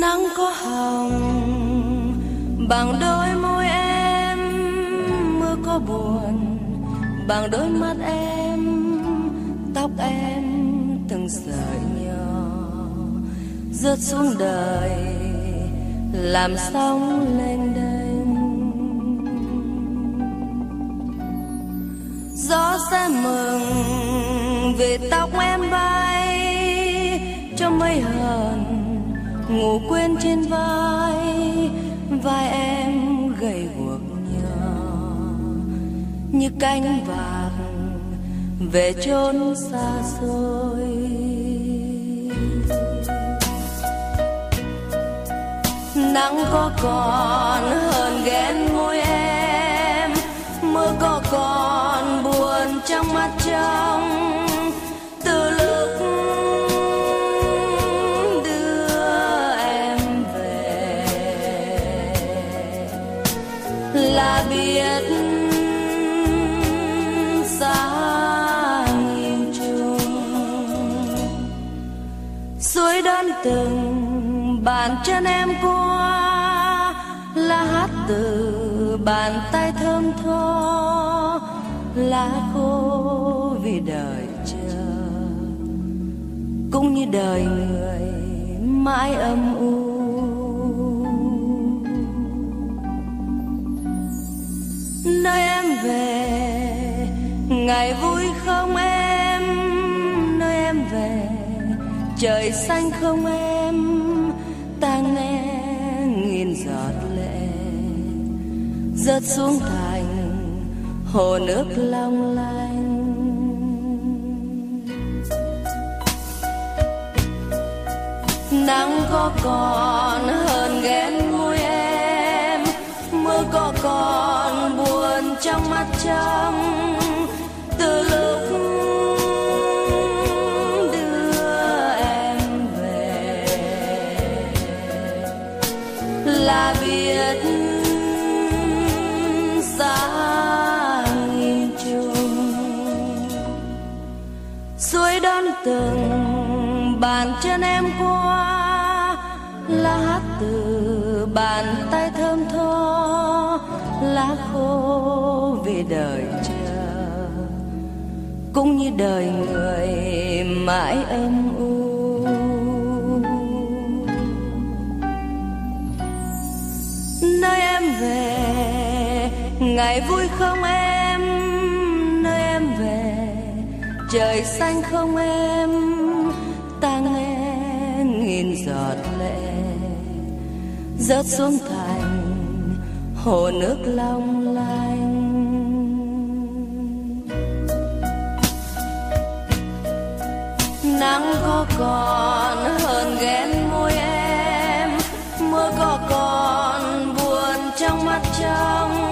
nắng có hồng, bằng đôi môi em mưa có buồn, bằng đôi mắt em, tóc em từng sợi nhỏ rớt xuống đời, làm sóng lên đênh. Gió sẽ mừng vì tóc em bay cho mây hờn ngủ quên trên vai vai em gầy guộc nhỏ như cánh vàng về chốn xa xôi. Nắng có còn hơn ghen môi em, mưa có còn buồn trong mắt trong từng bàn chân em qua là hát từ bàn tay thơm tho, lá khô vì đời chờ. Cũng như đời người mãi âm u. về. Ngày vui không em, nơi em về. Trời xanh không em, ta nghe nghìn giọt lệ. Rớt xuống thành hồ nước long lanh. Nắng có còn hơn ghen trong mắt trong từ lúc đưa em về. Là biết xa nghìn trùng suối đón từng bàn chân em qua là hát từ bàn tay lá khô vì đời chờ, cũng như đời người mãi âm u. Nơi em về, ngày vui không em? Nơi em về, trời xanh không em? Ta nghe nghìn giọt lệ rớt xuống thành hồ nước long lanh. Nắng có còn hơn ghen môi em, mưa có còn buồn trong mắt trong